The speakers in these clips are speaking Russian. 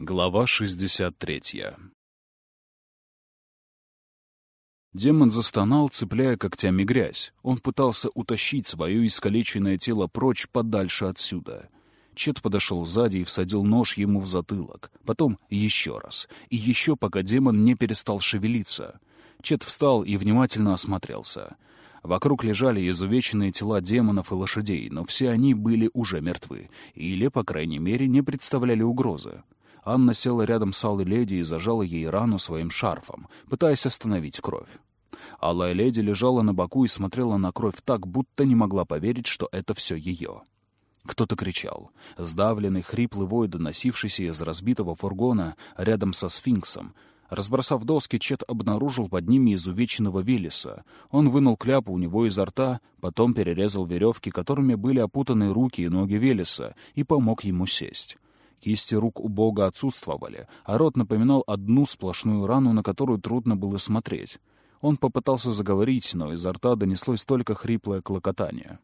Глава 63 Демон застонал, цепляя когтями грязь. Он пытался утащить свое искалеченное тело прочь подальше отсюда. Чет подошел сзади и всадил нож ему в затылок. Потом еще раз. И еще, пока демон не перестал шевелиться. Чет встал и внимательно осмотрелся. Вокруг лежали изувеченные тела демонов и лошадей, но все они были уже мертвы. Или, по крайней мере, не представляли угрозы. Анна села рядом с Алой Леди и зажала ей рану своим шарфом, пытаясь остановить кровь. Алая Леди лежала на боку и смотрела на кровь так, будто не могла поверить, что это все ее. Кто-то кричал. Сдавленный, хриплый вой, доносившийся из разбитого фургона рядом со сфинксом. Разбросав доски, Чет обнаружил под ними изувеченного Велеса. Он вынул кляпу у него изо рта, потом перерезал веревки, которыми были опутаны руки и ноги Велеса, и помог ему сесть. Кисти рук у бога отсутствовали, а рот напоминал одну сплошную рану, на которую трудно было смотреть. Он попытался заговорить, но изо рта донеслось только хриплое клокотание.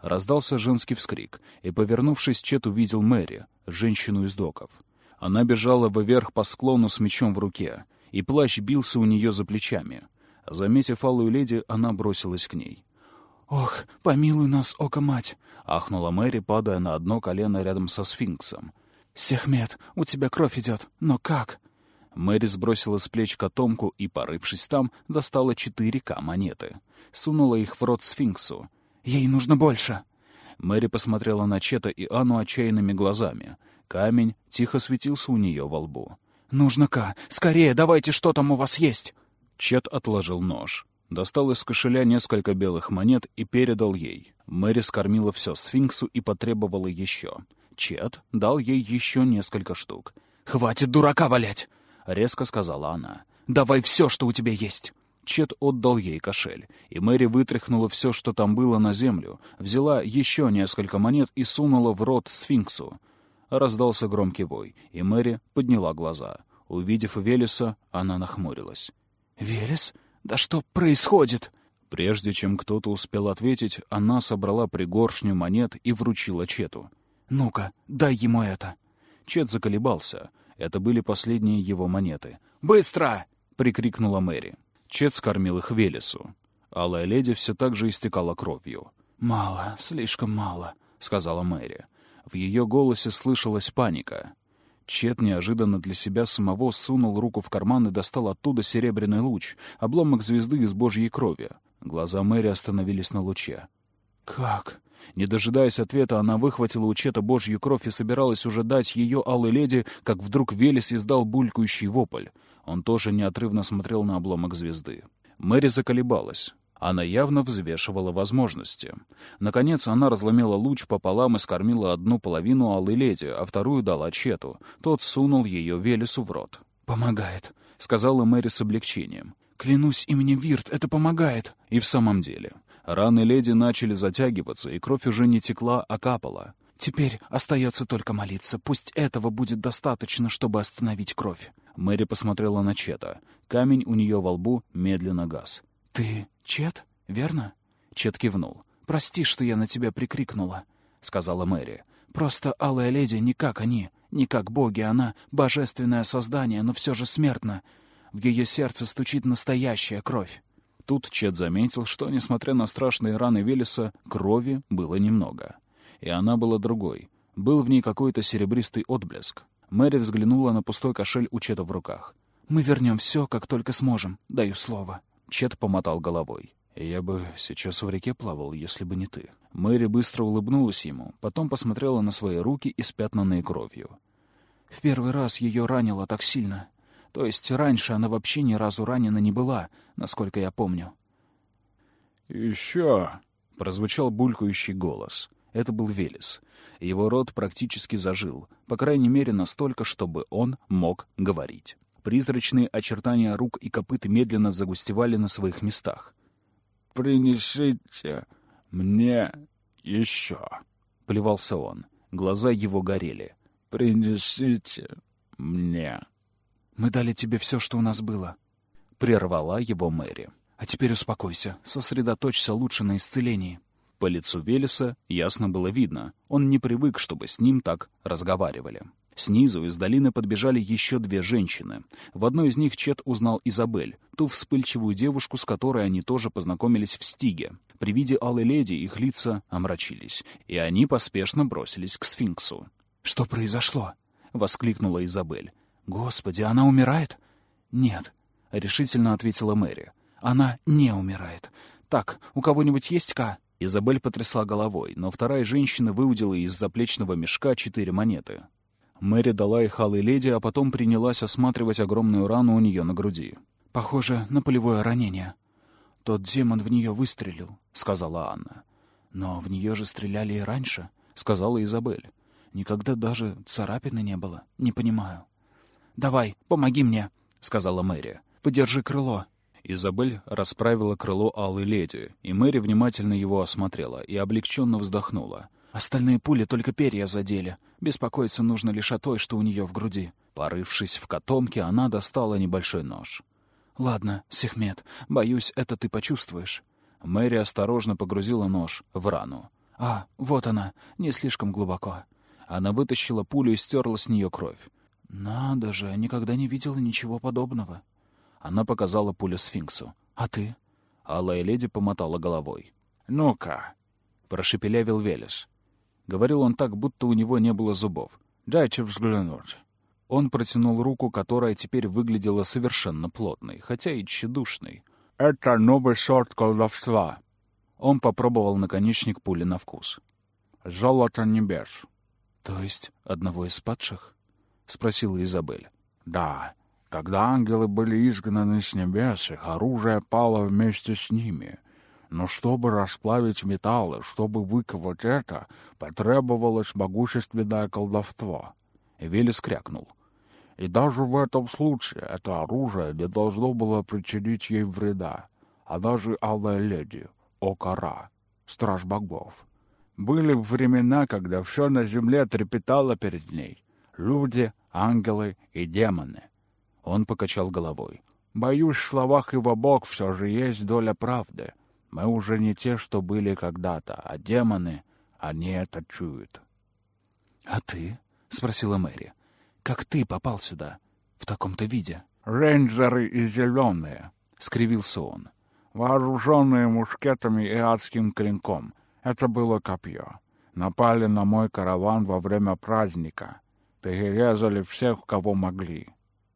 Раздался женский вскрик, и, повернувшись, Чет увидел Мэри, женщину из доков. Она бежала вверх по склону с мечом в руке, и плащ бился у нее за плечами. Заметив алую леди, она бросилась к ней. «Ох, помилуй нас, око-мать!» — ахнула Мэри, падая на одно колено рядом со сфинксом. «Сехмет, у тебя кровь идет. Но как?» Мэри сбросила с плеч котомку и, порывшись там, достала четыре К-монеты. Сунула их в рот сфинксу. «Ей нужно больше!» Мэри посмотрела на Чета и Анну отчаянными глазами. Камень тихо светился у нее во лбу. «Нужно К! Скорее, давайте, что там у вас есть!» Чет отложил нож. Достал из кошеля несколько белых монет и передал ей. Мэри скормила все сфинксу и потребовала еще. Чет дал ей еще несколько штук. «Хватит дурака валять!» — резко сказала она. «Давай все, что у тебя есть!» Чет отдал ей кошель, и Мэри вытряхнула все, что там было, на землю, взяла еще несколько монет и сунула в рот сфинксу. Раздался громкий вой, и Мэри подняла глаза. Увидев Велеса, она нахмурилась. «Велес? Да что происходит?» Прежде чем кто-то успел ответить, она собрала пригоршню монет и вручила Чету. «Ну-ка, дай ему это!» Чет заколебался. Это были последние его монеты. «Быстро!» — прикрикнула Мэри. Чет скормил их Велесу. Алая леди все так же истекала кровью. «Мало, слишком мало», — сказала Мэри. В ее голосе слышалась паника. Чет неожиданно для себя самого сунул руку в карман и достал оттуда серебряный луч, обломок звезды из божьей крови. Глаза Мэри остановились на луче. «Как?» Не дожидаясь ответа, она выхватила у Чета божью кровь и собиралась уже дать ее алой леди, как вдруг Велес издал булькающий вопль. Он тоже неотрывно смотрел на обломок звезды. Мэри заколебалась. Она явно взвешивала возможности. Наконец она разломила луч пополам и скормила одну половину алой леди, а вторую дала Чету. Тот сунул ее Велесу в рот. «Помогает», — сказала Мэри с облегчением. «Клянусь именем Вирт, это помогает». И в самом деле. Раны леди начали затягиваться, и кровь уже не текла, а капала. «Теперь остается только молиться. Пусть этого будет достаточно, чтобы остановить кровь». Мэри посмотрела на Чета. Камень у нее во лбу медленно гас. «Ты Чет, верно?» Чет кивнул. «Прости, что я на тебя прикрикнула», — сказала Мэри. «Просто Алая Леди не как они, не как боги. Она — божественное создание, но все же смертна. В ее сердце стучит настоящая кровь. Тут Чет заметил, что, несмотря на страшные раны Велеса, крови было немного. И она была другой. Был в ней какой-то серебристый отблеск. Мэри взглянула на пустой кошель у Чета в руках. «Мы вернем все, как только сможем, даю слово». Чет помотал головой. «Я бы сейчас в реке плавал, если бы не ты». Мэри быстро улыбнулась ему, потом посмотрела на свои руки, испятнанные кровью. «В первый раз ее ранило так сильно. То есть раньше она вообще ни разу ранена не была, насколько я помню. «Еще!» — прозвучал булькающий голос. Это был Велес. Его рот практически зажил, по крайней мере настолько, чтобы он мог говорить. Призрачные очертания рук и копыт медленно загустевали на своих местах. «Принесите мне еще!» — плевался он. Глаза его горели. «Принесите мне!» «Мы дали тебе все, что у нас было», — прервала его Мэри. «А теперь успокойся, сосредоточься лучше на исцелении». По лицу Велеса ясно было видно, он не привык, чтобы с ним так разговаривали. Снизу из долины подбежали еще две женщины. В одной из них Чет узнал Изабель, ту вспыльчивую девушку, с которой они тоже познакомились в Стиге. При виде Алой Леди их лица омрачились, и они поспешно бросились к сфинксу. «Что произошло?» — воскликнула Изабель. «Господи, она умирает?» «Нет», — решительно ответила Мэри. «Она не умирает. Так, у кого-нибудь есть Ка?» Изабель потрясла головой, но вторая женщина выудила из заплечного мешка четыре монеты. Мэри дала их алой леди, а потом принялась осматривать огромную рану у нее на груди. «Похоже на полевое ранение. Тот демон в нее выстрелил», — сказала Анна. «Но в нее же стреляли и раньше», — сказала Изабель. «Никогда даже царапины не было. Не понимаю». «Давай, помоги мне», — сказала Мэри. «Подержи крыло». Изабель расправила крыло алой леди, и Мэри внимательно его осмотрела и облегченно вздохнула. Остальные пули только перья задели. Беспокоиться нужно лишь о той, что у нее в груди. Порывшись в котомке, она достала небольшой нож. «Ладно, Сехмет, боюсь, это ты почувствуешь». Мэри осторожно погрузила нож в рану. «А, вот она, не слишком глубоко». Она вытащила пулю и стерла с нее кровь. «Надо же, никогда не видела ничего подобного». Она показала пулю сфинксу. «А ты?» Алая леди помотала головой. «Ну-ка», — прошепелявил Велес. Говорил он так, будто у него не было зубов. «Дайте взглянуть». Он протянул руку, которая теперь выглядела совершенно плотной, хотя и тщедушной. «Это новый сорт колдовства». Он попробовал наконечник пули на вкус. «Золото небес». «То есть одного из падших?» — спросила Изабель. «Да. Когда ангелы были изгнаны с небес, их оружие пало вместе с ними. Но чтобы расплавить металлы, чтобы выковать это, потребовалось могущественное колдовство. И Велес крякнул. И даже в этом случае это оружие не должно было причинить ей вреда. А даже Алая Леди, Окара, Страж Богов. Были времена, когда все на земле трепетало перед ней. Люди, ангелы и демоны. Он покачал головой. Боюсь, в словах его Бог все же есть доля правды. Мы уже не те, что были когда-то, а демоны, они это чуют. — А ты? — спросила Мэри. — Как ты попал сюда? В таком-то виде? — Рейнджеры и зеленые, — скривился он. — Вооруженные мушкетами и адским клинком. Это было копье. Напали на мой караван во время праздника. Перерезали всех, кого могли.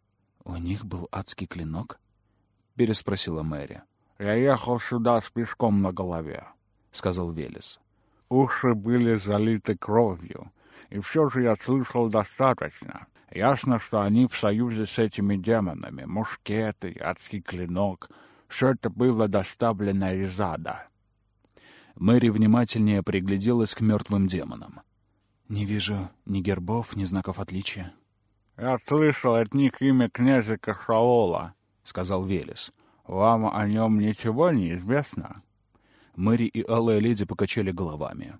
— У них был адский клинок? — переспросила Мэри. Я ехал сюда с пешком на голове, — сказал Велес. Уши были залиты кровью, и все же я слышал достаточно. Ясно, что они в союзе с этими демонами. Мушкеты, адский клинок — все это было доставлено из ада. Мэри внимательнее пригляделась к мертвым демонам. «Не вижу ни гербов, ни знаков отличия». «Я слышал от них имя князя Кашаола», — сказал Велес. Вам о нем ничего не известно?» Мэри и Алая Леди покачали головами.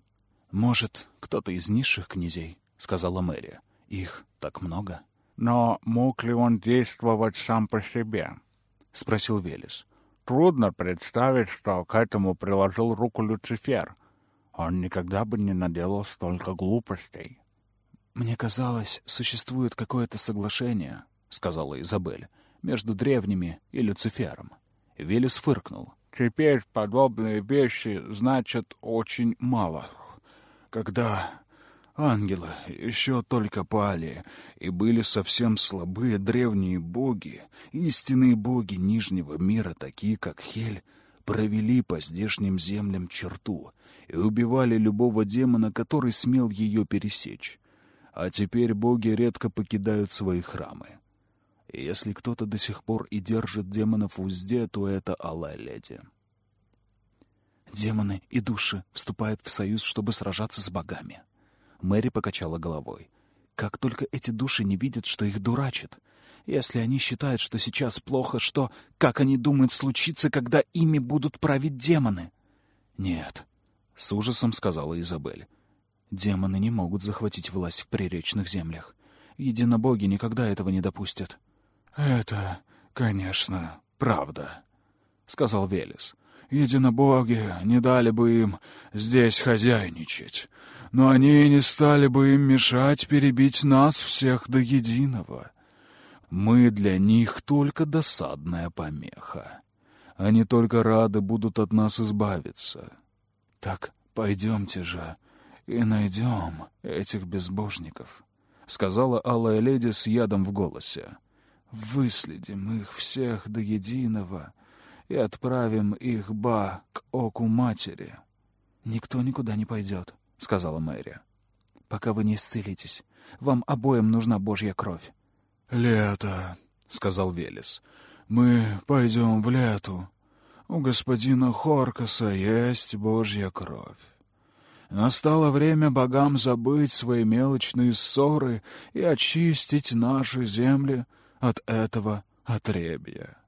«Может, кто-то из низших князей?» — сказала Мэри. «Их так много». «Но мог ли он действовать сам по себе?» — спросил Велес. «Трудно представить, что к этому приложил руку Люцифер. Он никогда бы не наделал столько глупостей». «Мне казалось, существует какое-то соглашение», — сказала Изабель, — «между древними и Люцифером». Велес фыркнул. «Теперь подобные вещи значат очень мало. Когда ангелы еще только пали и были совсем слабые древние боги, истинные боги Нижнего мира, такие как Хель, провели по здешним землям черту и убивали любого демона, который смел ее пересечь. А теперь боги редко покидают свои храмы. И если кто-то до сих пор и держит демонов в узде, то это Алая Леди. Демоны и души вступают в союз, чтобы сражаться с богами. Мэри покачала головой. Как только эти души не видят, что их дурачат. Если они считают, что сейчас плохо, что... Как они думают случится, когда ими будут править демоны? Нет, — с ужасом сказала Изабель. Демоны не могут захватить власть в приречных землях. Единобоги никогда этого не допустят. «Это, конечно, правда», — сказал Велес. единобоги не дали бы им здесь хозяйничать, но они не стали бы им мешать перебить нас всех до единого. Мы для них только досадная помеха. Они только рады будут от нас избавиться. Так пойдемте же и найдем этих безбожников, — сказала алая леди с ядом в голосе. Выследим их всех до единого и отправим их ба к оку матери. — Никто никуда не пойдет, — сказала Мэри. — Пока вы не исцелитесь. Вам обоим нужна Божья кровь. — Лето, — сказал Велес. — Мы пойдем в лету. У господина Хоркаса есть Божья кровь. Настало время богам забыть свои мелочные ссоры и очистить наши земли от этого отребья.